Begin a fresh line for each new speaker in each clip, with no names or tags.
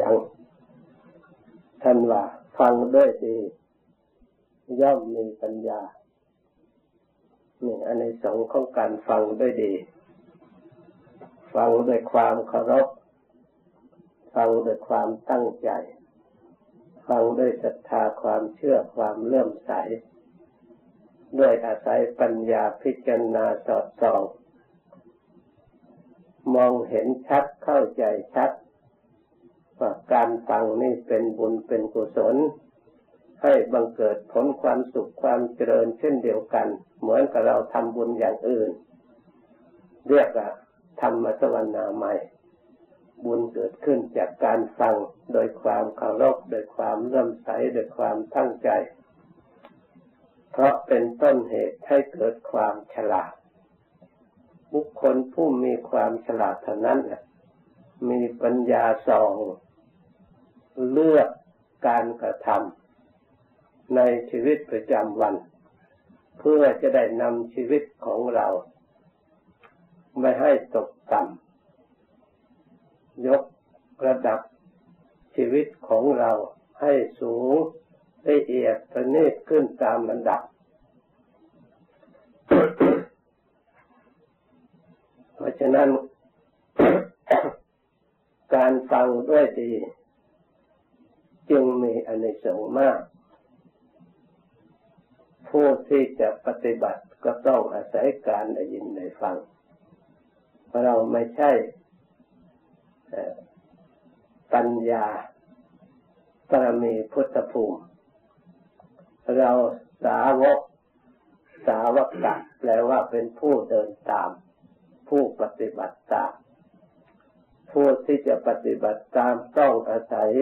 ยังท่านว่าฟังด้วยดีย่อมมีปัญญานี่อันในสงของการฟังด้วยดี ฟังด้วยความเคารพ ฟังด้วยความตั้งใจ ฟังด้วยศรัทธาความเชื่อความเลื่อมใส ด้วยอาศัยปัญญาพิจารณาสอดส่อง มองเห็นชัดเข้าใจชัด การฟังนี่เป็นบุญเป็นกุศล ให้บังเกิดผลความสุขความเจริญเช่นเดียวกัน เหมือนกับเราทำบุญอย่างอื่น เรียกว่าธรรมสวนาใหม่บุญเกิดขึ้นจากการฟังโดยความเคารพโดยความเริ่มใสโดยความตั้งใจ เพราะเป็นต้นเหตุให้เกิดความฉลาด บุคคลผู้มีความฉลาดเท่านั้น มีปัญญาสองเลือกการกระทำในชีวิตประจำวัน เพื่อจะได้นำชีวิตของเรา ไม่ให้ตกต่ำยกระดับชีวิตของเราให้สูงละเอียดประณีตขึ้นตามระดับ เพราะฉะนั้น การฟังด้วยดี จึงมีอนิสงส์มาก ผู้ที่จะปฏิบัติก็ต้องอาศัยการได้ยินได้ฟัง เราไม่ใช่ปัญญาปรมีพุทธภูมิ เราสาวกสาวกะแปลว่าเป็นผู้เดินตาม ผู้ปฏิบัติตาม ผู้ที่จะปฏิบัติตามต้องอาศัย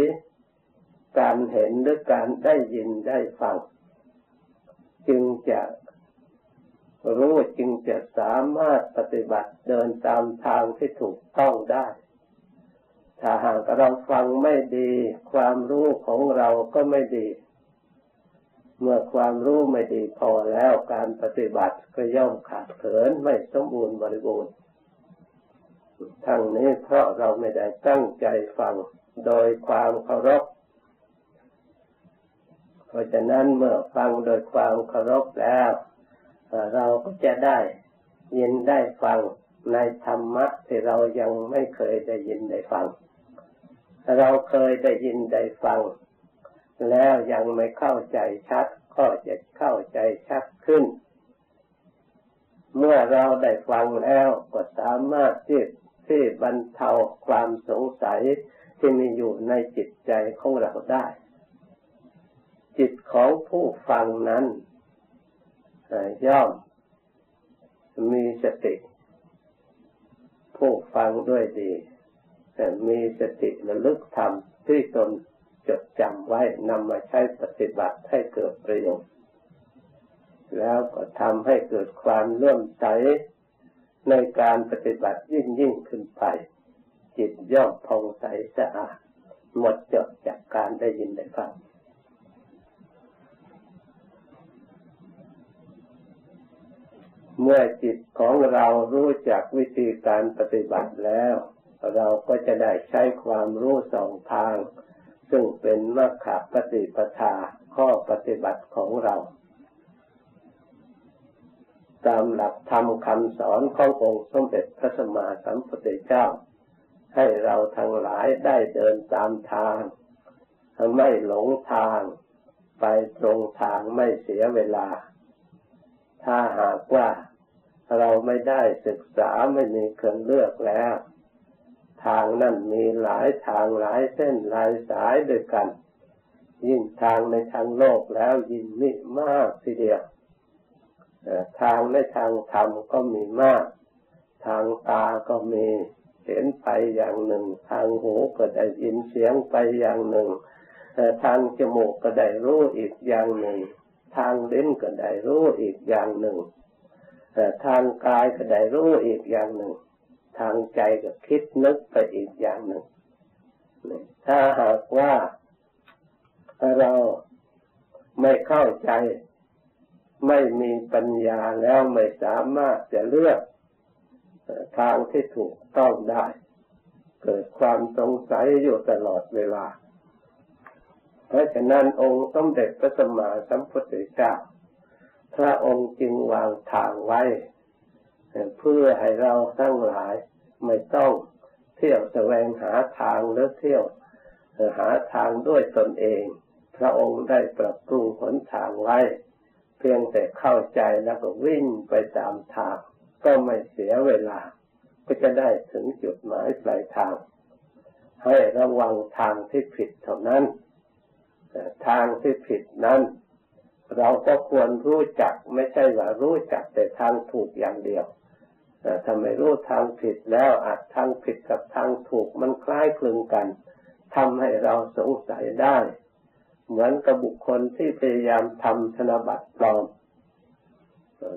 การเห็นหรือการได้ยินได้ฟัง จึงจะรู้จึงจะสามารถปฏิบัติเดินตามทางที่ถูกต้องได้ ถ้าหากเราฟังไม่ดี ความรู้ของเราก็ไม่ดี เมื่อความรู้ไม่ดีพอแล้วการปฏิบัติก็ย่อมขาดเขินไม่สมบูรณ์บริบูรณ์ ทั้งนี้เพราะเราไม่ได้ตั้งใจฟังโดยความเคารพ เพราะฉะนั้นเมื่อฟังโดยความเคารพแล้ว เราก็จะได้ยินได้ฟังในธรรมะที่เรายังไม่เคยได้ยินได้ฟัง เราเคยได้ยินได้ฟัง แล้วยังไม่เข้าใจชัดก็จะเข้าใจชัดขึ้น เมื่อเราได้ฟังแล้วก็สามารถที่ ที่บรรเทาความสงสัยที่มีอยู่ในจิตใจของเราได้ จิตของผู้ฟังนั้นย่อมมีสติผู้ฟังด้วยดีมีสติระลึกธรรมที่ตนจดจำไว้นำมาใช้ปฏิบัติให้เกิดประโยชน์ แล้วก็ทำให้เกิดความเลื่อมใส ในการปฏิบัติยิ่งยิ่งขึ้นไป จิตย่อมผ่องใสสะอาดหมดจดจากการได้ยินได้ฟังเมื่อจิตของเรารู้จักวิธีการปฏิบัติแล้ว เราก็จะได้ใช้ความรู้สองทาง ซึ่งเป็นมรรคปฏิปทาข้อปฏิบัติของเรา ตามหลักธรรมคำสอนขององค์สมเด็จพระสัมมาสัมพุทธเจ้า ให้เราทั้งหลายได้เดินตามทางไม่หลงทางไปตรงทางไม่เสียเวลา ถ้าหากว่าเราไม่ได้ศึกษาไม่มีเครื่องเลือกแล้ว ทางนั้นมีหลายทางหลายเส้นหลายสายด้วยกัน ยิ่งทางในทางโลกแล้วยิ่งมีมากทีเดียว ทางในทางธรรมก็มีมาก ทางตาก็มีเห็นไปอย่างหนึ่ง ทางหูก็ได้ยินเสียงไปอย่างหนึ่ง ทางจมูกก็ได้รู้อีกอย่างหนึ่ง ทางลิ้นก็ได้รู้อีกอย่างหนึ่ง ทางกายก็ได้รู้อีกอย่างหนึ่ง ทางใจก็คิดนึกไปอีกอย่างหนึ่ง ถ้าหากว่าเราไม่เข้าใจ ไม่มีปัญญาแล้วไม่สามารถจะเลือกทางที่ถูกต้องได้ เกิดความสงสัยอยู่ตลอดเวลา เพราะฉะนั้นองค์สมเด็จพระสัมมาสัมพุทธเจ้าพระองค์จึงวางทางไว้ เพื่อให้เราทั้งหลายไม่ต้องเที่ยวแสวงหาทางหรือเที่ยวหาทางด้วยตนเอง พระองค์ได้ปรับปรุงหนทางไว้ เพียงแต่เข้าใจแล้วก็วิ่งไปตามทาง ก็ไม่เสียเวลา ก็จะได้ถึงจุดหมายปลายทาง ให้ระวังทางที่ผิดเท่านั้นทางที่ผิดนั้น เราก็ควรรู้จักไม่ใช่ว่ารู้จักแต่ทางถูกอย่างเดียวถ้าไมรู้ทางผิดแล้วอาจทางผิดกับทางถูกมันคล้ายคลึงกันทำให้เราสงสัยได้ เหมือนกับบุคคลที่พยายามทำธนบัตรปลอม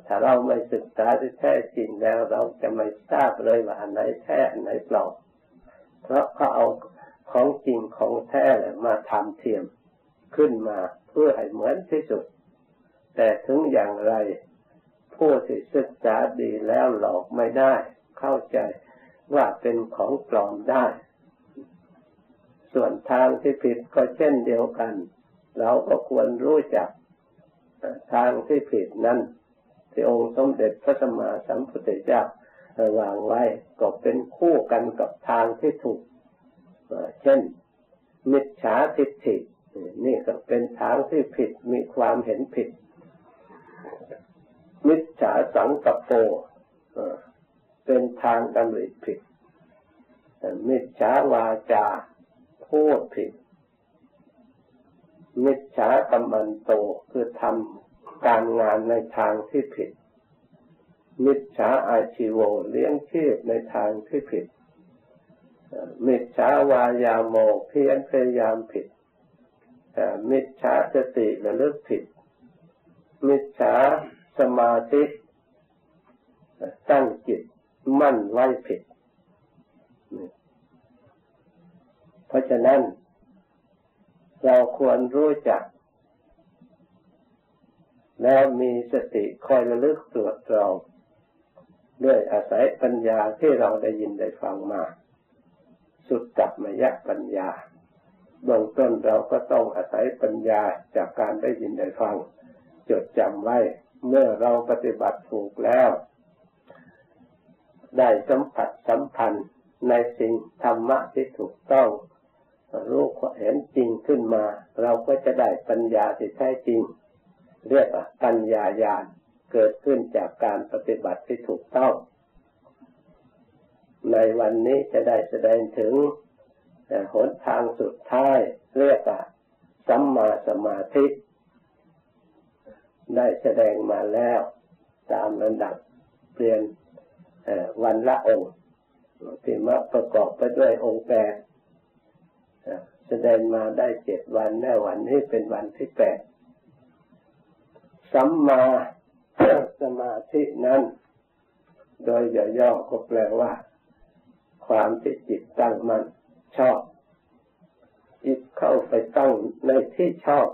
ถ้าเราไม่ศึกษาที่แท้จริงแล้วเราจะไม่ทราบเลยว่าอันไหนแท้อันไหนปลอม เพราะเขาเอาของจริงของแท้มาทำเทียมขึ้นมาเพื่อให้เหมือนที่สุด แต่ถึงอย่างไรผู้ที่ศึกษาดีแล้วหลอกไม่ได้ เข้าใจว่าเป็นของปลอมได้ ส่วนทางที่ผิดก็เช่นเดียวกัน เราก็ควรรู้จักทางที่ผิดนั้นที่องค์สมเด็จพระสัมมาสัมพุทธเจ้าวางไว้ก็เป็นคู่กันกับทางที่ถูก เช่น มิจฉาทิฏฐินี่ก็เป็นทางที่ผิดมีความเห็นผิด มิจฉาสังกปรเป็นทางดำริผิดมิจฉาวาจาพูดผิด มิจฉากรรมันโตคือทำการงานในทางที่ผิด มิจฉาอาชีโวเลี้ยงชีพในทางที่ผิด มิจฉาวายาโมเพียรพยายามผิด มิจฉาสติระลึกผิด มิจฉาสมาธิตั้งจิตมั่นไว้ผิด เพราะฉะนั้น เราควรรู้จัก แล้วมีสติคอยระลึกตรวจตรองด้วยอาศัยปัญญาที่เราได้ยินได้ฟังมา สุดจับมยะปัญญาเบื้องต้นเราก็ต้องอาศัยปัญญาจากการได้ยินได้ฟัง จดจำไว้ เมื่อเราปฏิบัติถูกแล้ว ได้สัมผัสสัมพันธ์ในสิ่งธรรมะที่ถูกต้อง รู้เห็นจริงขึ้นมา เราก็จะได้ปัญญาที่แท้จริง เรียกว่าปัญญาญาณเกิดขึ้นจากการปฏิบัติที่ถูกต้อง ในวันนี้จะได้แสดงถึงหนทางสุดท้ายเรียกว่าสัมมาสมาธิ ได้แสดงมาแล้วตามระดับเปลี่ยนวันละองค์ที่มาประกอบไปด้วยองค์แปด แสดงมาได้เจ็ดวันแน่วันนี้เป็นวันที่แปดสัมมาสมาธินั้น โดยย่อๆก็แปลว่า ความที่จิตตั้งมัน่นชอบ จิตเข้าไปตั้งในที่ชอบ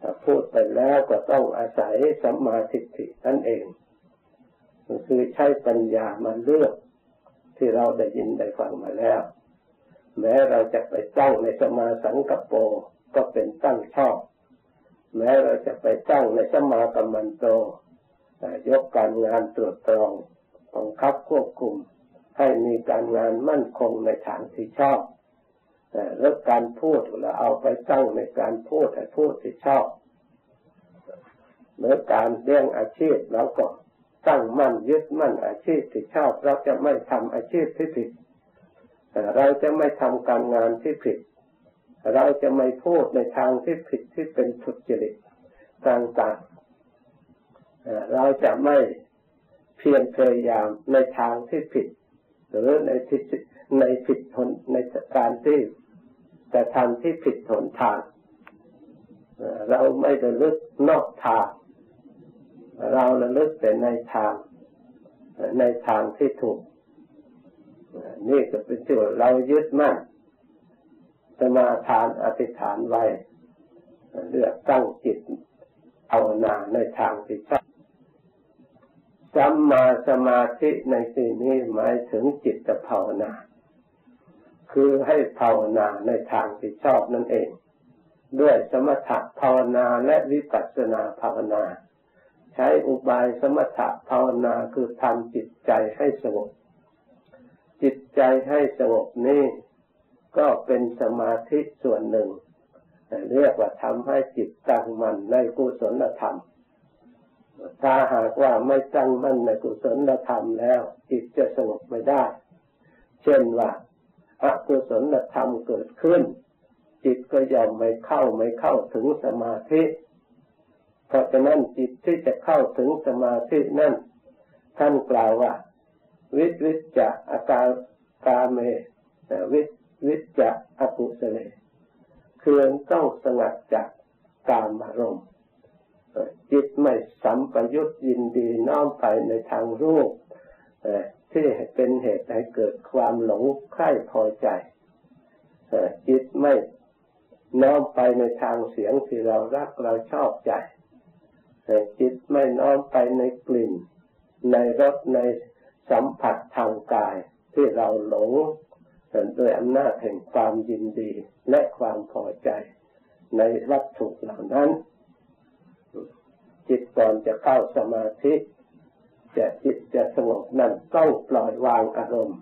ถ้าพูดไปแล้วก็ต้องอาศัยสัมมาทิฏฐินั่นเองคือใช้ปัญญามาเลือกที่เราได้ยินได้ฟังมาแล้ว แม้เราจะไปตั้งในสมาสังกปรก็เป็นตั้งชอบ แม้เราจะไปตั้งในสมากรรมันโตยกการงานตรวจตรองบังคับควบคุม ให้มีการงานมั่นคงในทางที่ชอบแล้วการพูดเราเอาไปตั้งในการพูดให้พูดที่ชอบเมื่อการเลี้ยงอาชีพเราก็ตั้งมั่นยึดมั่นอาชีพที่ชอบเราจะไม่ทำอาชีพที่ผิด เราจะไม่ทำการงานที่ผิด เราจะไม่พูดในทางที่ผิดที่เป็นทุจริตต่างๆเราจะไม่เพียรพยายามในทางที่ผิด หรือในทิศในผิดผลในการที่แต่ทางที่ผิดหนทาง เราไม่ระลึกนอกทาง เราระลึกแต่ในทาง ในทางที่ถูก นี่ก็เป็นที่เรายึดมั่นสมาทานอธิษฐานไว้เลือกตั้งจิตเอานาในทางที่ชอบสสัมมาสมาธิในที่นี้หมายถึงจิตภาวนา คือให้ภาวนาในทางที่ชอบนั่นเอง ด้วยสมถะภาวนาและวิปัสสนาภาวนา ใช้อุบายสมถะภาวนาคือทำจิตใจให้สงบ จิตใจให้สงบนี้ก็เป็นสมาธิส่วนหนึ่งเรียกว่าทำให้จิตตั้งมั่นในกุศลธรรม ถ้าหากว่าไม่ตั้งมั่นในกุศลธรรมแล้ว จิตจะสงบไม่ได้ เช่นว่าอกุศลธรรมเกิดขึ้น จิตก็ยอมไม่เข้าไม่เข้าถึงสมาธิ เพราะฉะนั้นจิตที่จะเข้าถึงสมาธินั่นท่านกล่าวว่า วิวิจะอาการกาเมวิวิจะอกุศเลเคือต้องสงัดจากกามอารมณ์จิตไม่สัมปยุตยินดีน้อมไปในทางรูปที่เป็นเหตุให้เกิดความหลงใคร่พอใจจิตไม่น้อมไปในทางเสียงที่เรารักเราชอบใจจิตไม่น้อมไปในกลิ่น ในรสใน สัมผัสทางกายที่เราหลงโดยอำนาจแห่งความยินดีและความพอใจในวัตถุเหล่านั้น จิตก่อนจะเข้าสมาธิ จะจิตจะสงบนั้นต้องปล่อยวางอารมณ์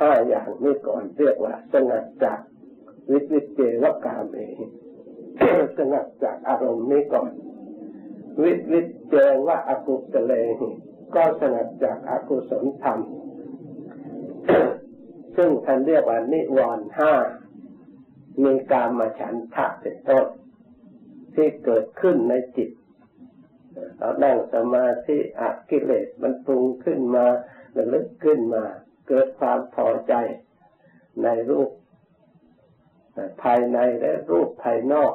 ห้าอย่างนี้ก่อนเรียกว่า สงัดจากวิจิตเจวกามเองสงัดจากอารมณ์นี้ก่อน วิวิตเจวะอกุศเล ก็สงัดจากอากุศลธรรม ซึ่งท่านเรียกว่านิวรณ์ห้า มีการมาฉันทะเป็นต้นที่เกิดขึ้นในจิตเรานั่งสมาธิอกิเลสมันปรุงขึ้นมาระลึกขึ้นมา เกิดความพอใจในรูป ภายในและรูปภายนอก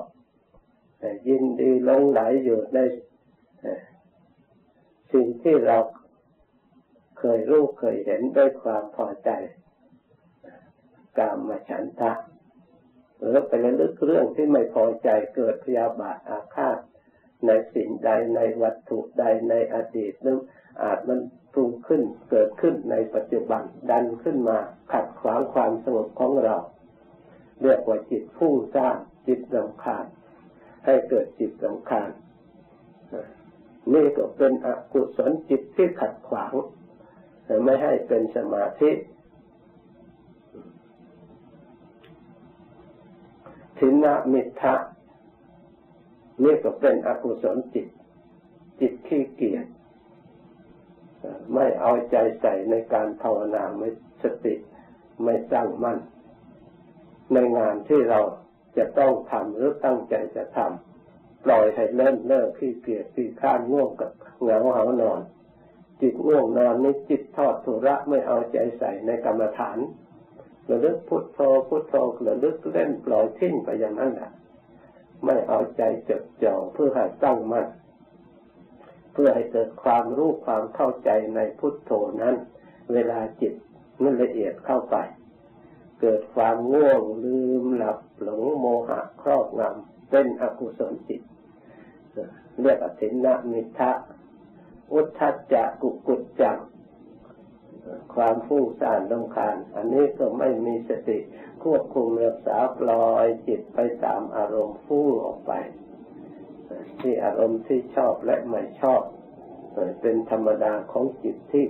ยินดีลงไหลอยู่ใน สิ่งที่เราเคยรู้เคยเห็นด้วยความพอใจกามมาฉันทะหรือไประลึกเรื่องที่ไม่พอใจเกิดพยาบาทอาฆาตในสิ่งใดในวัตถุใดในอดีตนั้นอาจมันปรุงขึ้นเกิดขึ้นในปัจจุบันดันขึ้นมาขัดขวางความสงบของเรา เรียกว่าจิตฟุ้งซ่านจิตรำคาญให้เกิดจิตรำคาญ นี่ก็เป็นอกุศลจิตที่ขัดขวางไม่ให้เป็นสมาธิทินามิทะนี่ก็เป็นอกุศลจิต จิตขี้เกียจไม่เอาใจใส่ในการภาวนาไม่สติไม่ตั้งมั่นในงานที่เราจะต้องทำหรือตั้งใจจะทำ ปล่อยให้เล่นเลิกขี้เกียจขี้ข้านง่วงกับเหงาเหานอน จิตง่วงนอนนี่จิตทอดทุระไม่เอาใจใส่ในกรรมฐานระลึกพุทโธพุทโธระลึกเล่นปล่อยทิ้งไปอย่างนั้นแหละไม่เอาใจจดจ่อเพื่อให้ตั้งมั่นเพื่อให้เกิดความรู้ความเข้าใจในพุทโธนั้น เวลาจิตมันละเอียดเข้าไป เกิดความง่วงลืมหลับหลงโมหะครอบงำ เป็นอกุศลจิตเรียกอธินามิทะอุทธัจจะกุกุจจังความฟุ้งซ่านลำคาญ อันนี้ก็ไม่มีสติควบคุมรักษาปล่อยจิตไปตามอารมณ์ฟุ้งออกไป ที่อารมณ์ที่ชอบและไม่ชอบ เป็นธรรมดาของจิตที่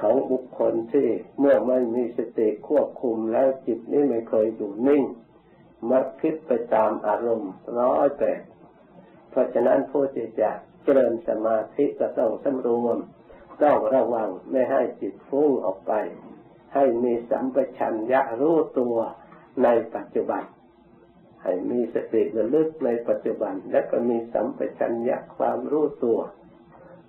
ของบุคคลที่เมื่อไม่มีสติควบคุมแล้วจิตนี้ไม่เคยอยู่นิ่ง มักคิดไปตามอารมณ์ร้อยแปดเพราะฉะนั้นผู้ที่จะเจริญสมาธิก็ต้องสำรวม ต้องระวังไม่ให้จิตฟุ้งออกไป ให้มีสัมปชัญญะรู้ตัวในปัจจุบัน ให้มีสติระลึกในปัจจุบัน และก็มีสัมปชัญญะความรู้ตัว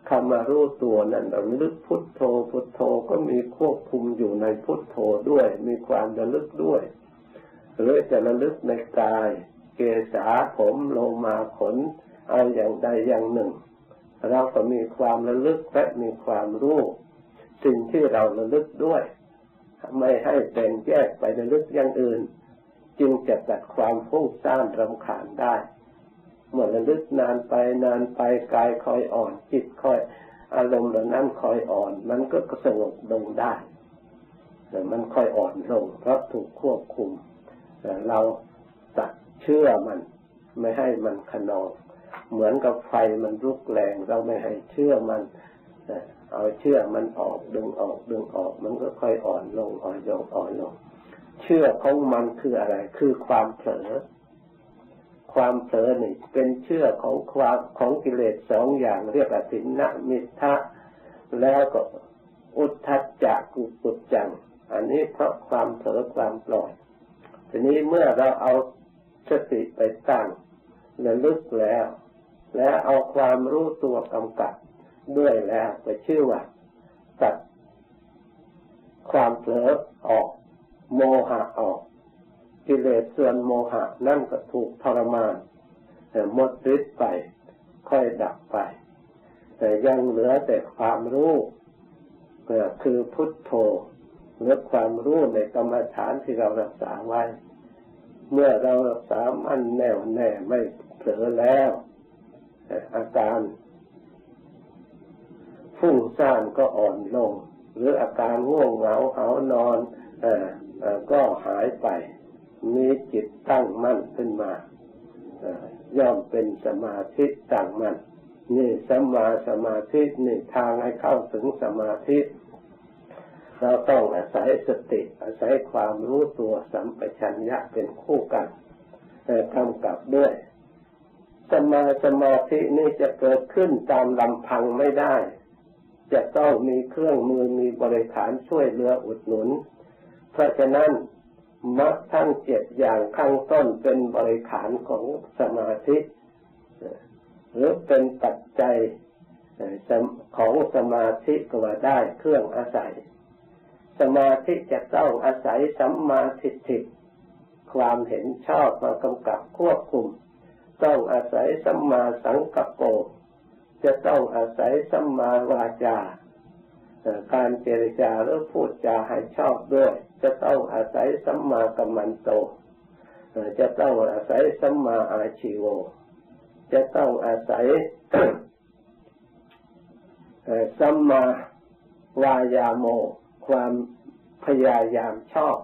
คำารู้ตัวนั้นระลึกพุทโธพุทโธก็มีควบคุมอยู่ในพุทโธด้วย มีความระลึกด้วย หรือจะระลึกในกาย เกษาผมลงมาขนเอาอย่างใดอย่างหนึ่ง เราก็มีความระลึกและมีความรู้สิ่งที่เราระลึกด้วย ไม่ให้เป็นแยกไประลึกอย่างอื่น จึงจะตัดความฟุ้งซ่านรำคาญได้เมื่อระลึกนานไปนานไปกายคอยอ่อน จิตคอยอารมณ์เหล่านั้นคอยอ่อน มันก็สงบลงได้แต่มันคอยอ่อนลงเพราะถูกควบคุม เราตัดเชื่อมัน ไม่ให้มันขนอง เหมือนกับไฟมันรุกแรง เราไม่ให้เชื่อมันเอาเชื่อมันออกดึงออกดึงออก มันก็ค่อยอ่อนลงอ่อนลงอ่อนลง เชื่อของมันคืออะไร คือความเผลอความเผลอนี่เป็นเชื่อของความของกิเลสสองอย่างเรียกว่าสินนมิทะแล้วก็อุทธัจจะกุปุจจัง อันนี้เพราะความเผลอความปล่อย ทีนี้เมื่อเราเอาสติไปตั้งระลึกแล้ว และเอาความรู้ตัวกำกับด้วยแล้วก็ชื่อว่าตัดความเผลอออก โมหะออกกิเลสส่วนโมหะนั่นก็ถูกทรมานหมดฤทธิ์ไป ค่อยดับไป แต่ยังเหลือแต่ความรู้คือพุทโธ หลือความรู้ในกรรมฐานที่เรารักษาไว้ เมื่อเรารักษามั่นแน่วแน่ไม่เผลอแล้ว อาการฟุ้งซ่านก็อ่อนลง หรืออาการง่วงเหงาเหานอนก็หายไป มีจิตตั้งมั่นขึ้นมาย่อมเป็นสมาธิตั้งมั่นนี่สมาสมาธินี่ทางให้เข้าถึงสมาธิ เราต้องอาศัยสติ อาศัยความรู้ตัวสัมปชัญญะเป็นคู่กันกำกับด้วยสมาสมาธินี่จะเกิดขึ้นตามลำพังไม่ได้ จะต้องมีเครื่องมือมีบริขารช่วยเหลืออุดหนุน เพราะฉะนั้นมรรคทั้งเจ็ดอย่างข้างต้นเป็นบริขารของสมาธิ หรือเป็นปัจจัยของสมาธิก็ว่าได้เครื่องอาศัย สมาธิจะต้องอาศัยสัมมาทิฏฐิความเห็นชอบมากำกับควบคุม ต้องอาศัยสัมมาสังกัปโปจะต้องอาศัยสัมมาวาจาการเจรจาหรือพูดจาให้ชอบด้วย จะต้องอาศัยสัมมากัมมันโต จะต้องอาศัยสัมมาอาชีโว จะต้องอาศัยสัมมาวายาโม ความพยายามชอบ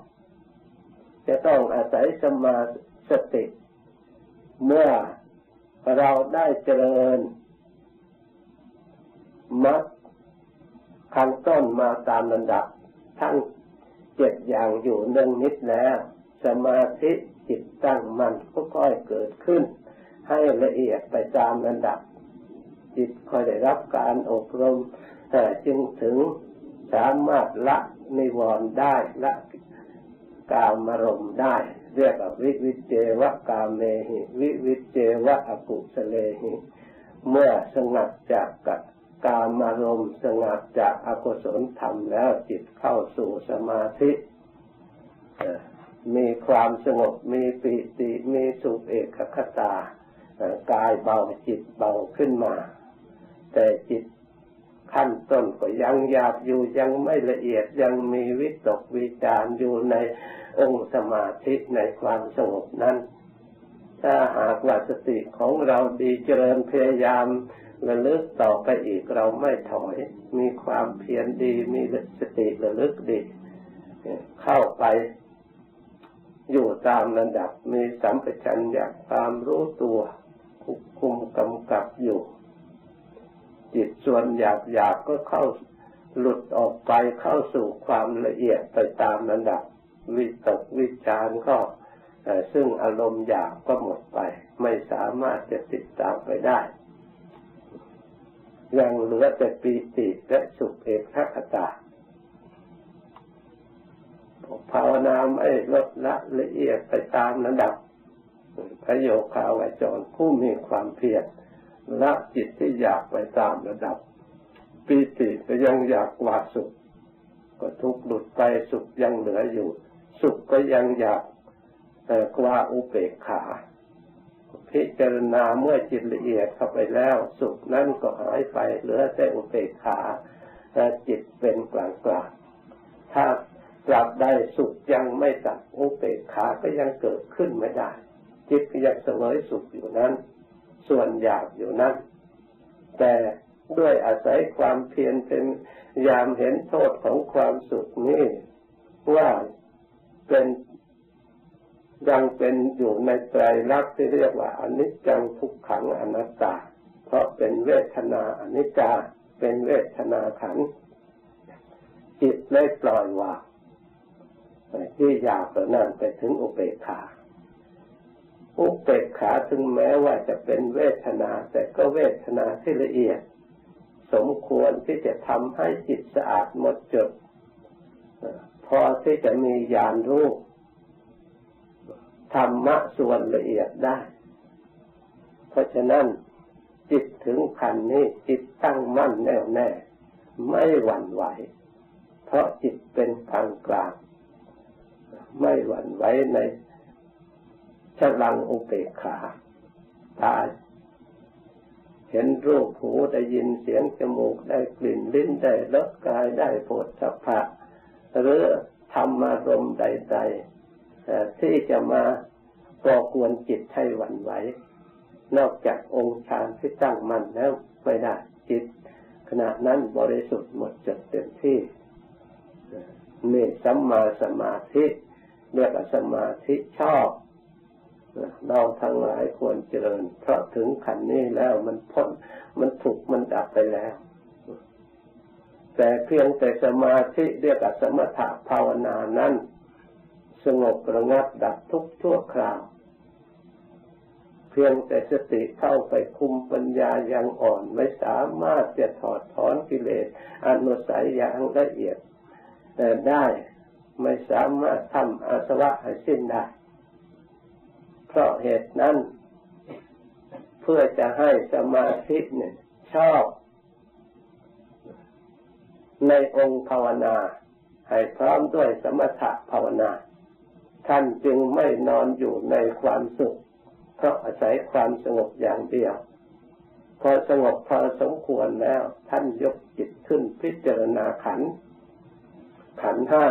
จะต้องอาศัยสมาสติ เมื่อเราได้เจริญมัดข้างต้นมาตามลำดับ ทั้งเจ็ดอย่างอยู่เนื่องนิดแล้ว สมาธิจิตตั้งมันก็ค่อยเกิดขึ้น ให้ละเอียดไปตามระดับ จิตค่อยได้รับการอบรมแต่จึงถึง สามารถละนิวรณ์ได้ละกามารมได้ เรียกว่าวิวิเจวะกามเมหิวิวิเจวะอกุสเลหิเมื่อสงัดจากกับกามารมณ์สงัดจากอากุศลธรรมแล้วจิตเข้าสู่สมาธิมีความสงบมีปิติมีสุขเอกคตากายเบาจิตเบาขึ้นมา แต่จิต ขั้นต้นก็ยังหยาบอยู่ยังไม่ละเอียดยังมีวิตกวิจารอยู่ในองค์สมาธิในความสงบนั้น ถ้าหากว่าสติของเราดีเจริญพยายามระลึกต่อไปอีกเราไม่ถอย มีความเพียรดีมีสติระลึกดีเข้าไปอยู่ตามระดับมีสัมปชัญญะความรู้ตัวควบคุมกำกับอยู่ จิตส่วนหยาบหยาบก็เข้าหลุดออกไปเข้าสู่ความละเอียดไปตามระดับ วิตกวิจารก็ซึ่งอารมณ์หยาบก็หมดไป ไม่สามารถจะติดตามไปได้ ยังเหลือแต่ปีติและสุขเอกขตาภาวนาไม่ลดละละเอียดไปตามระดับพระโยคาวจรผู้มีความเพียร ละจิตที่อยากไปตามระดับปีติก็ยังอยากกว่าสุข ก็ทุกข์หลุดไปสุขยังเหลืออยู่ สุขก็ยังอยากแต่กว่าอุเบกขา พิจารณาเมื่อจิตละเอียดเข้าไปแล้ว สุขนั้นก็หายไปเหลือแต่อุเบกขาและจิตเป็นกลางกลางถ้าตราบใดสุขยังไม่ตัดอุเบกขาก็ยังเกิดขึ้นไม่ได้ จิตก็ยังเสวยสุขอยู่นั้น ส่วนอยากอยู่นั้น แต่ด้วยอาศัยความเพียรเป็นยามเห็นโทษของความสุขนี้ว่าเป็นยังเป็นอยู่ในไตรลักษณ์ที่เรียกว่าอนิจจังทุกขังอนัตตา เพราะเป็นเวทนาอนิจจาเป็นเวทนาขันจิตเลยปล่อยวางที่ยาวกว่านั้นไปถึงอุเบกขา อุเบกขาถึงแม้ว่าจะเป็นเวทนา แต่ก็เวทนาที่ละเอียด สมควรที่จะทำให้จิตสะอาดหมดจด พอที่จะมีญาณรู้ธรรมะส่วนละเอียดได้ เพราะฉะนั้นจิตถึงขันนี้จิตตั้งมั่นแน่วแน่ ไม่หวั่นไหว เพราะจิตเป็นกลางกลาง ไม่หวั่นไหวใน ฉลังอุเบกขาตาเห็นรูปหูได้ยินเสียงจมูกได้กลิ่นลิ้นได้รสกายได้ปวดสัพพะหรือธรรมารมใดๆที่จะมาก่อกวนจิตให้หวั่นไหว นอกจากองค์ฌานที่ตั้งมั่นแล้วไม่ได้จิต ขณะนั้นบริสุทธิ์หมดจดเต็มที่นี่สัมมาสมาธิเรียกว่าสมาธิชอบ เราทั้งหลายควรเจริญ เพราะถึงขันนี้แล้วมันพ้นมันถูกมันดับไปแล้ว แต่เพียงแต่สมาธิเรียกว่าสมถะภาวนานั้น สงบระงับดับทุกชั่วคราว เพียงแต่สติเข้าไปคุมปัญญาอย่างอ่อนไม่สามารถจะถอดถอนกิเลสอนุสัยอย่างละเอียดแต่ได้ไม่สามารถทำอาสวะให้สิ้นได้ เพราะเหตุนั้น เพื่อจะให้สมาธิเนี่ยชอบ ในองค์ภาวนา ให้พร้อมด้วยสมถะภาวนา ท่านจึงไม่นอนอยู่ในความสุข เพราะอาศัยความสงบอย่างเดียว พอสงบพอสมควรแล้ว ท่านยกจิตขึ้นพิจารณาขัน ขันห้า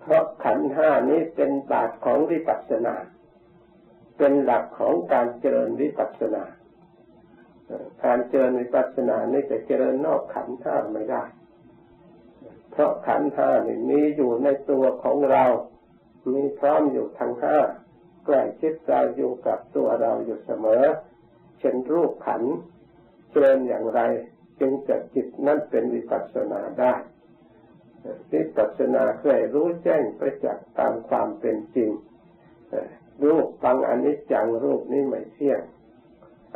เพราะขันห้านี้เป็นบาทของวิปัสสนา เป็นหลักของการเจริญวิปัสสนา การเจริญวิปัสสนานี่จะเจริญนอกขันธ์ห้าไม่ได้ เพราะขันห้านี่มีอยู่ในตัวของเรา มีพร้อมอยู่ทั้งห้าใกล้ชิดกาอยู่กับตัวเราอยู่เสมอ เช่นรูปขันธ์เจริญอย่างไร จึงจะจิตนั้นเป็นวิปัสสนาได้วิปัสสนาเคยรู้แจ้งไปจากษ์ตามความเป็นจริง รูปฟังอนิจจังรูปนี้ไม่เที่ยง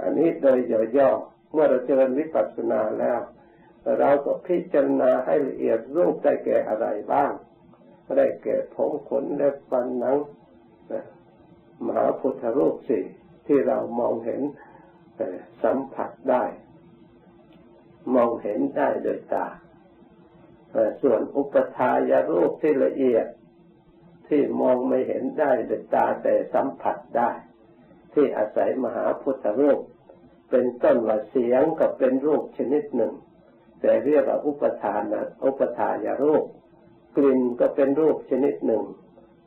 อันนี้โดยย่อๆเมื่อเราเจริญวิปัสสนาแล้ว เราก็พิจารณาให้ละเอียดรูปได้แก่อะไรบ้าง ได้แก่ผมขนเล็บฟันหนังมหาพุทธรูปสี่ที่เรามองเห็นสัมผัสได้ มองเห็นได้โดยตาส่วนอุปทายรูปที่ละเอียด ที่มองไม่เห็นได้โดยตาแต่สัมผัสได้ ที่อาศัยมหาพุทธรูปเป็นต้นว่าเสียงก็เป็นรูปชนิดหนึ่ง แต่เรียกว่าอุปทานนะอุปทายรูป กลิ่นก็เป็นรูปชนิดหนึ่ง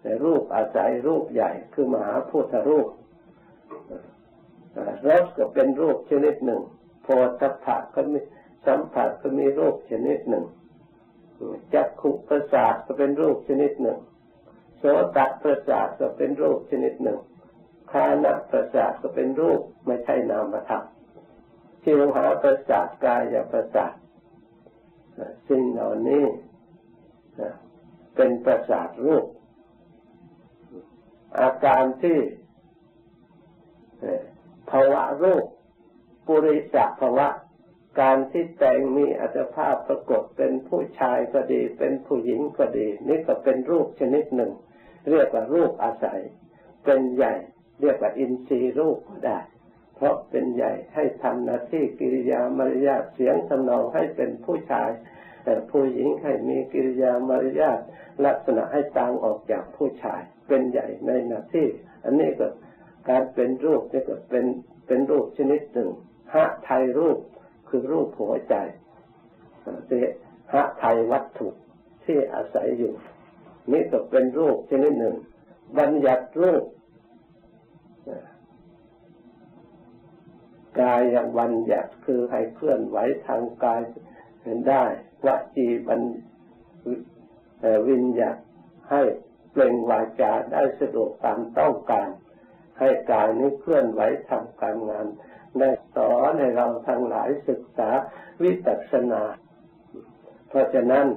แต่รูปอาศัยรูปใหญ่คือมหาพุทธรูปรสก็เป็นรูปชนิดหนึ่งโพธพะก็มีสัมผัสก็มีรูปชนิดหนึ่งจักขุประสาทก็เป็นรูปชนิดหนึ่ง โสตประสาทก็เป็นรูปชนิดหนึ่งคานะประสาทก็เป็นรูปไม่ใช่นามธรรมชิวหาประสาทกายประสาทสิ่งเหล่านี้เป็นประสาทรูป อาการที่ภาวะรูปปุริสภาวะ การที่แต่งมีอัตภาพปรากฏเป็นผู้ชายก็ดี เป็นผู้หญิงก็ดี นี่ก็เป็นรูปชนิดหนึ่ง เรียกว่ารูปอาศัย เป็นใหญ่เรียกว่าอินทรีย์รูปก็ได้ เพราะเป็นใหญ่ให้ทำหน้าที่กิริยามารยาทเสียงสนองให้เป็นผู้ชาย แต่ผู้หญิงให้มีกิริยามารยาทลักษณะให้ต่างออกจากผู้ชาย เป็นใหญ่ในหน้าที่ อันนี้ก็การเป็นรูปนี่ก็เป็นเป็นรูปชนิดหนึ่งหะไทยรูปคือรูปหัวใจเสหะไทยวัตถุที่อาศัยอยู่ นี่ก็เป็นรูปชนิดหนึ่ง บัญญัติรูปกายอย่างวันหยัดคือให้เคลื่อนไหวทางกายเห็นได้วจีบันวิญญาให้เปล่งวาจาได้สะดวกตามต้องการ ให้กายนี้เคลื่อนไหวทำการงานได้สอนให้เราทั้งหลายศึกษาวิปัสสนา เพราะฉะนั้น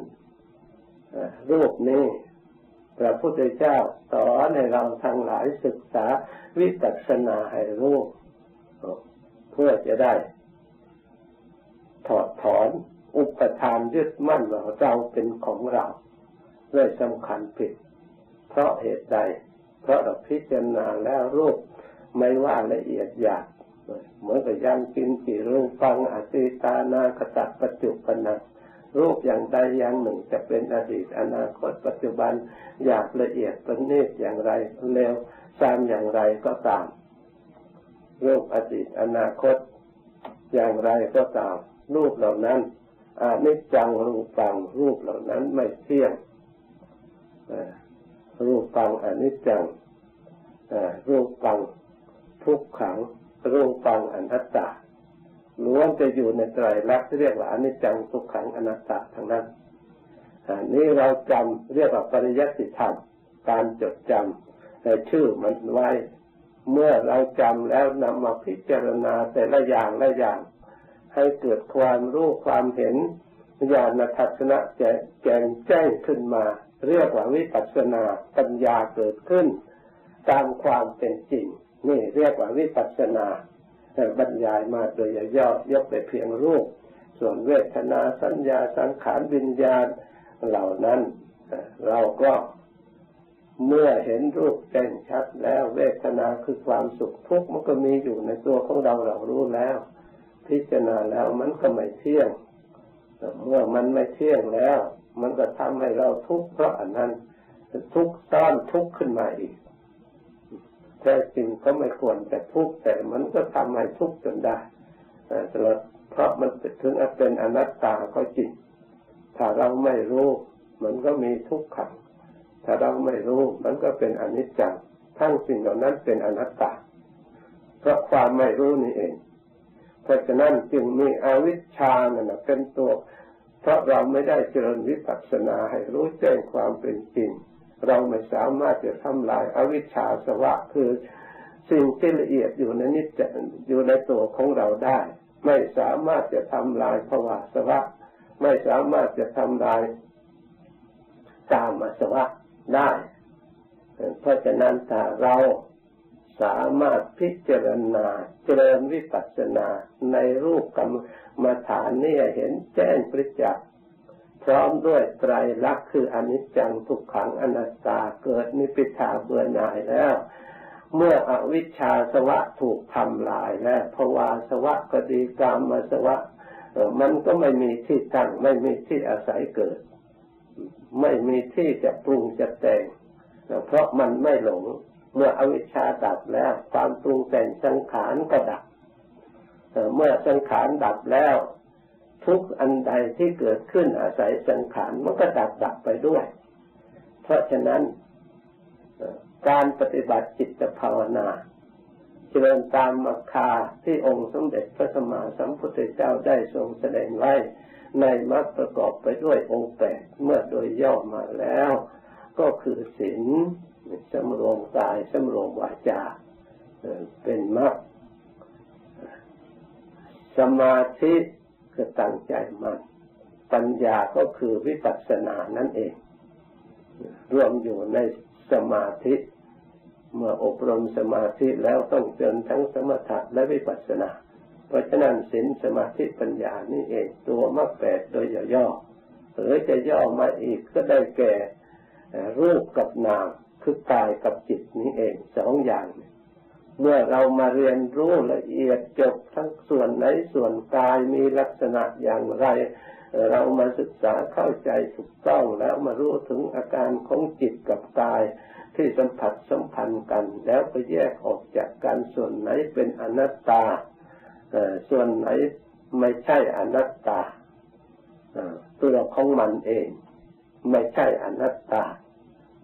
รูปนี้ พระพุทธเจ้าสอนให้เราทั้งหลายศึกษาวิปัสสนาให้รู้เพื่อจะได้ ถอดถอนอุปทานยึดมั่นว่าเราเป็นของเราเลยสำคัญผิด เพราะเหตุใด เพราะเราพิจารณาแล้วรูปไม่ว่าละเอียดหยาบเหมือนกับยันกินกี่รูปฟังอสิตานากตัปัจจุปนัง รูปอย่างใดอย่างหนึ่ง จะเป็นอดีตอนาคตปัจจุบันอยากละเอียดประณีตอย่างไรเร็วตามอย่างไรก็ตามรูปอดีตอนาคต อย่างไรก็ตาม รูปเหล่านั้นอานิจจังรูปฟังรูปเหล่านั้นไม่เที่ยงรูปฟังอนิจจังรูปฟังทุกขังรูปฟังอนัตตา ล้วนจะอยู่ในไตรลักษณ์ที่เรียกว่าอนิจจังทุกขังอนัตตาทั้งนั้นอันี่เราจำเรียกว่าปริยัติธรรมการจดจำในชื่อมันไว้ เมื่อเราจำแล้วนำมาพิจารณาแต่ละอย่างละอย่าง ให้เกิดความรู้ความเห็นญาณทัศนะแจ่มแจ้งขึ้นมา เรียกว่าวิปัสสนาปัญญาเกิดขึ้น ตามความเป็นจริง นี่เรียกว่าวิปัสสนา บรรยายมาโดยย่อยกไปเพียงรูป ส่วนเวทนาสัญญาสังขารวิญญาณเหล่านั้น เราก็เมื่อเห็นรูปแจ้งชัดแล้วเวทนาคือความสุขทุกข์มันก็มีอยู่ในตัวของเราเรารู้แล้ว พิจารณาแล้วมันก็ไม่เที่ยงเมื่อมันไม่เที่ยงแล้ว มันก็ทำให้เราทุกข์เพราะอันนั้นทุกข์ซ้อนทุกข์ขึ้นมาอีก ท้จริงก็ไม่ควรจะทุกข์แต่มันก็ทำให้ทุกข์จนได้แต่เพราะมันถึงเป็นอนัตตาก็จริง ถ้าเราไม่รู้มันก็มีทุกข์ขัง ถ้าเราไม่รู้มันก็เป็นอนิจจัง ทั้งสิ่งเหล่านั้นเป็นอนัตตา เพราะความไม่รู้นี่เอง เพราะฉะนั้นจึงมีอวิชชานั่นเป็นตัว เพราะเราไม่ได้เจริญวิปัสสนาให้รู้แจ้งความเป็นจริง เราไม่สามารถจะทำลายอวิชชาสวะคือสิ่งที่ละเอียดอยู่ในนิจอยู่ในตัวของเราได้ ไม่สามารถจะทำลายภวะสวะ ไม่สามารถจะทำลายกามสวะได้ เพราะฉะนั้นถ้าเราสามารถพิจารณาเจริญวิปัสสนาในรูปกรรมฐานนี่เห็นแจ้งประจักษ์ พร้อมด้วยไตรลักษณ์คืออนิจจังทุกขังอนัตตาเกิดนิพิทาเบื่อหน่ายแล้ว เมื่ออวิชชาสวะถูกทำลายแล้วภวาสวะก็ดีกรรมสวะมันก็ไม่มีที่ตั้งไม่มีที่อาศัยเกิด ไม่มีที่จะปรุงจะแต่งเพราะมันไม่หลง เมื่ออวิชชาดับแล้ว ความปรุงแต่งสังขารก็ดับเมื่อสังขารดับแล้ว ทุกอันใดที่เกิดขึ้นอาศัยสังขารมันก็ดับดับไปด้วย เพราะฉะนั้นการปฏิบัติจิตภาวนาเจริญตามมรรคาที่องค์สมเด็จพระสัมมาสัมพุทธเจ้าได้ทรงแสดงไว้ ในมรรคประกอบไปด้วยองค์แปดเมื่อโดยย่อมาแล้ว ก็คือศีลสำรวมกายสำรวมวาจาเป็นมรรคสมาธิ คือตั้งใจมันปัญญาก็คือวิปัสสนานั่นเอง รวมอยู่ในสมาธิ เมื่ออบรมสมาธิแล้วต้องเจริญทั้งสมถะและวิปัสสนา เพราะฉะนั้นศีลสมาธิปัญญานี่เองตัวมรรคแปดโดยย่อหรือจะย่อมาอีกก็ได้แก่รูปกับนามคือกายกับจิตนี้เองสองอย่างเเมื่อเรามาเรียนรู้ละเอียดจบทั้งส่วนไหนส่วนกายมีลักษณะอย่างไร เรามาศึกษาเข้าใจถูกต้องแล้วมารู้ถึงอาการของจิตกับกายที่สัมผัสสัมพันธ์กัน แล้วก็แยกออกจากกันส่วนไหนเป็นอนัตตาส่วนไหนไม่ใช่อนัตตาตัวของมันเอง ไม่ใช่อนัตตา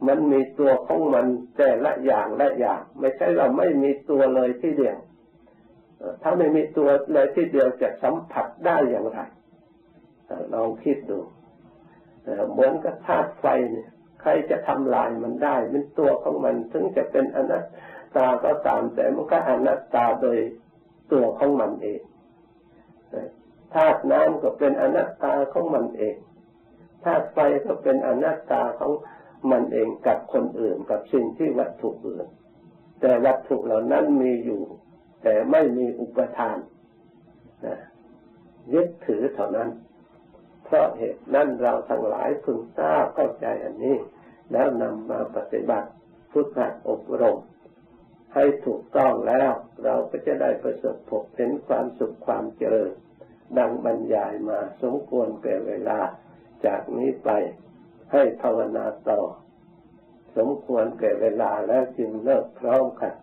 มันมีตัวของมันแต่ละอย่างละอย่าง ไม่ใช่เราไม่มีตัวเลยที่เดียว ถ้าไม่มีตัวเลยที่เดียวจะสัมผัสได้อย่างไรลองคิดดูเหมือนกับธาตุไฟเนี่ย ใครจะทำลายมันได้เป็นตัวของมัน ถึงจะเป็นอนัตตาก็ตามแต่มันก็อนัตตาโดยตัวของมันเองธาตุน้ำก็เป็นอนัตตาของมันเองธาตุไฟก็เป็นอนัตตาของ มันเองกับคนอื่นกับสิ่งที่วัตถุอื่น แต่วัตถุเหล่านั้นมีอยู่ แต่ไม่มีอุปทานนะยึดถือเท่านั้น เพราะเหตุนั้นเราทั้งหลายพึงทราบเข้าใจอันนี้ แล้วนำมาปฏิบัติฝึกหัดอบรม ให้ถูกต้องแล้วเราก็จะได้ประสบพบเห็นความสุขความเจริญ ดังบรรยายมาสมควรแก่เวลาจากนี้ไป ให้ภาวนาต่อ สมควรแก่เวลาแล้วจึงเลิกพร้อมกัน